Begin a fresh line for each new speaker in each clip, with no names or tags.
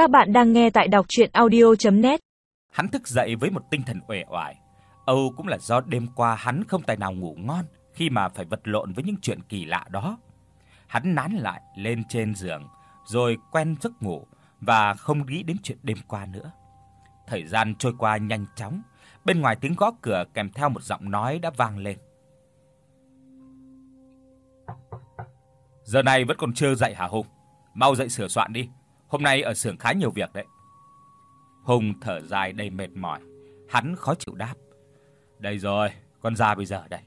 Các bạn đang nghe tại đọc audio net
Hắn thức dậy với một tinh thần uể oải. Âu cũng là do đêm qua hắn không tài nào ngủ ngon khi mà phải vật lộn với những chuyện kỳ lạ đó. Hắn nán lại lên trên giường rồi quen giấc ngủ và không nghĩ đến chuyện đêm qua nữa. Thời gian trôi qua nhanh chóng, bên ngoài tiếng gõ cửa kèm theo một giọng nói đã vang lên. Giờ này vẫn còn chưa dậy hả Hùng? Mau dậy sửa soạn đi, hôm nay ở xưởng khá nhiều việc đấy. Hùng thở dài đầy mệt mỏi, hắn khó chịu đáp. Đây rồi, con ra bây giờ đây.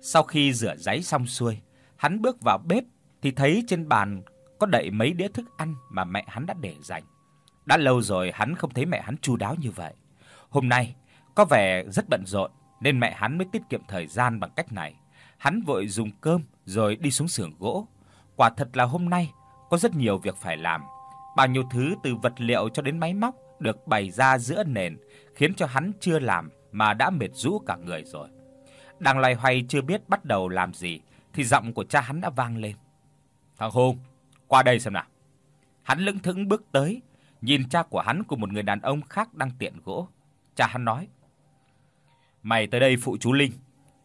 Sau khi rửa ráy xong xuôi, hắn bước vào bếp thì thấy trên bàn có đậy mấy đĩa thức ăn mà mẹ hắn đã để dành. Đã lâu rồi hắn không thấy mẹ hắn chu đáo như vậy. Hôm nay có vẻ rất bận rộn nên mẹ hắn mới tiết kiệm thời gian bằng cách này. Hắn vội dùng cơm rồi đi xuống xưởng gỗ. Quả thật là hôm nay có rất nhiều việc phải làm. Bao nhiêu thứ từ vật liệu cho đến máy móc được bày ra giữa nền, khiến cho hắn chưa làm mà đã mệt rũ cả người rồi. Đang loay hoay chưa biết bắt đầu làm gì thì giọng của cha hắn đã vang lên. "Thằng Hùng, qua đây xem nào." Hắn lững thững bước tới, nhìn cha của hắn cùng một người đàn ông khác đang tiện gỗ. Cha hắn nói: "Mày tới đây phụ chú Linh,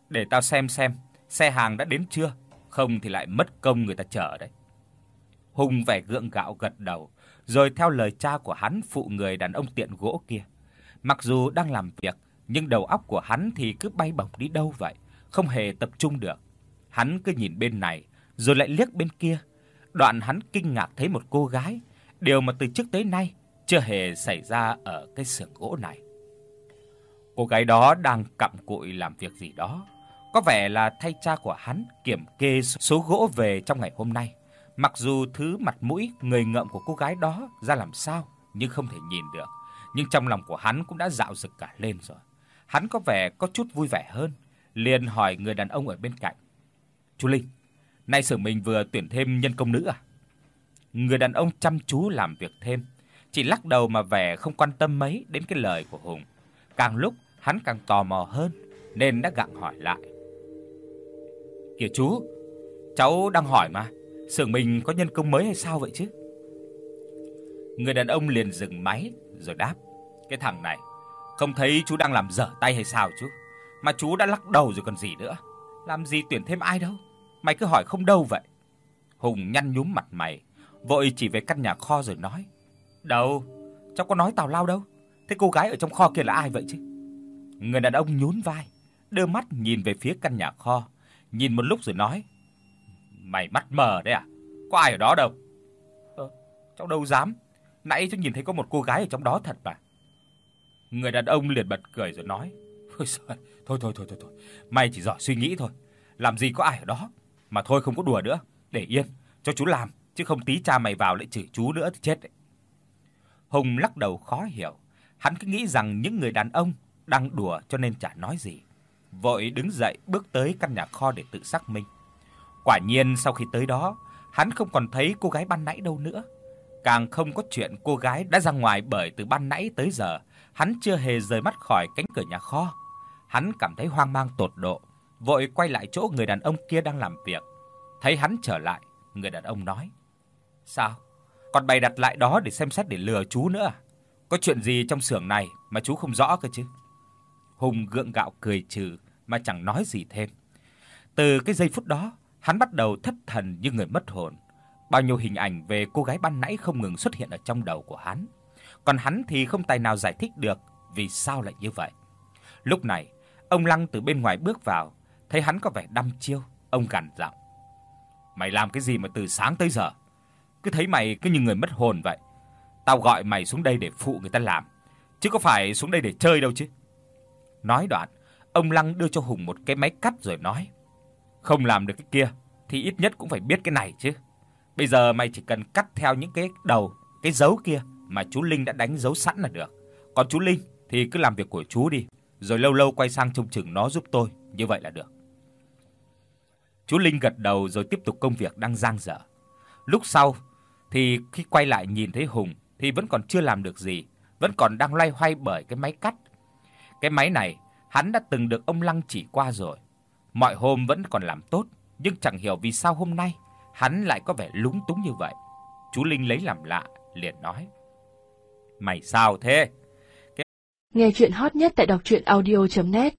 để tao xem xem xe hàng đã đến chưa, không thì lại mất công người ta chờ đấy." Hùng vẻ gượng gạo gật đầu, rồi theo lời cha của hắn phụ người đàn ông tiện gỗ kia. Mặc dù đang làm việc, nhưng đầu óc của hắn thì cứ bay bổng đi đâu vậy, không hề tập trung được. Hắn cứ nhìn bên này, rồi lại liếc bên kia. Đoạn hắn kinh ngạc thấy một cô gái, điều mà từ trước tới nay chưa hề xảy ra ở cái xưởng gỗ này. Cô gái đó đang cặm cụi làm việc gì đó, có vẻ là thay cha của hắn kiểm kê số gỗ về trong ngày hôm nay. Mặc dù thứ mặt mũi người ngợm của cô gái đó ra làm sao nhưng không thể nhìn được, nhưng trong lòng của hắn cũng đã dạo dực cả lên rồi. Hắn có vẻ có chút vui vẻ hơn, liền hỏi người đàn ông ở bên cạnh. "Chú Linh, nay xưởng mình vừa tuyển thêm nhân công nữ à?" Người đàn ông chăm chú làm việc thêm, chỉ lắc đầu mà vẻ không quan tâm mấy đến cái lời của Hùng. Càng lúc hắn càng tò mò hơn nên đã gặng hỏi lại. "Kìa chú, cháu đang hỏi mà, xưởng mình có nhân công mới hay sao vậy chứ?" Người đàn ông liền dừng máy rồi đáp: "Cái thằng này, không thấy chú đang làm dở tay hay sao chú? Mà chú đã lắc đầu rồi còn gì nữa. Làm gì tuyển thêm ai đâu, mày cứ hỏi không đâu vậy?" Hùng nhăn nhúm mặt mày, vội chỉ về căn nhà kho rồi nói: "Đâu, cháu có nói tào lao đâu. Thế cô gái ở trong kho kia là ai vậy chứ?" Người đàn ông nhún vai, đưa mắt nhìn về phía căn nhà kho, nhìn một lúc rồi nói: "Mày mắt mờ đấy à? Có ai ở đó đâu?" "Ờ, cháu đâu dám, nãy cháu nhìn thấy có một cô gái ở trong đó thật mà." Người đàn ông liền bật cười rồi nói: "Ôi thôi thôi thôi thôi thôi, mày chỉ giỏi suy nghĩ thôi, làm gì có ai ở đó, mà thôi không có đùa nữa, để yên, cho chú làm, chứ không tí cha mày vào lại chửi chú nữa thì chết đấy." Hùng lắc đầu khó hiểu, hắn cứ nghĩ rằng những người đàn ông đang đùa cho nên chả nói gì. Vội đứng dậy bước tới căn nhà kho để tự xác minh. Quả nhiên sau khi tới đó, hắn không còn thấy cô gái ban nãy đâu nữa. Càng không có chuyện cô gái đã ra ngoài bởi từ ban nãy tới giờ, hắn chưa hề rời mắt khỏi cánh cửa nhà kho. Hắn cảm thấy hoang mang tột độ, vội quay lại chỗ người đàn ông kia đang làm việc. Thấy hắn trở lại, người đàn ông nói: "Sao? Còn bày đặt lại đó để xem xét để lừa chú nữa à? Có chuyện gì trong xưởng này mà chú không rõ cơ chứ?" Hùng gượng gạo cười trừ mà chẳng nói gì thêm. Từ cái giây phút đó, hắn bắt đầu thất thần như người mất hồn. Bao nhiêu hình ảnh về cô gái ban nãy không ngừng xuất hiện ở trong đầu của hắn. Còn hắn thì không tài nào giải thích được vì sao lại như vậy. Lúc này, ông Lăng từ bên ngoài bước vào, thấy hắn có vẻ đăm chiêu, ông gằn giọng: "Mày làm cái gì mà từ sáng tới giờ? Cứ thấy mày cứ như người mất hồn vậy. Tao gọi mày xuống đây để phụ người ta làm, chứ có phải xuống đây để chơi đâu chứ." Nói đoạn, ông Lăng đưa cho Hùng một cái máy cắt rồi nói: "Không làm được cái kia thì ít nhất cũng phải biết cái này chứ. Bây giờ mày chỉ cần cắt theo những cái đầu, cái dấu kia mà chú Linh đã đánh dấu sẵn là được. Còn chú Linh thì cứ làm việc của chú đi, rồi lâu lâu quay sang trông chừng nó giúp tôi, như vậy là được." Chú Linh gật đầu rồi tiếp tục công việc đang dang dở. Lúc sau thì khi quay lại nhìn thấy Hùng thì vẫn còn chưa làm được gì, vẫn còn đang loay hoay bởi cái máy cắt. Cái máy này hắn đã từng được ông Lăng chỉ qua rồi. Mọi hôm vẫn còn làm tốt, nhưng chẳng hiểu vì sao hôm nay hắn lại có vẻ lúng túng như vậy. Chú Linh lấy làm lạ, liền nói: "Mày sao thế?" Cái...
Nghe truyện hot nhất tại đọc audio net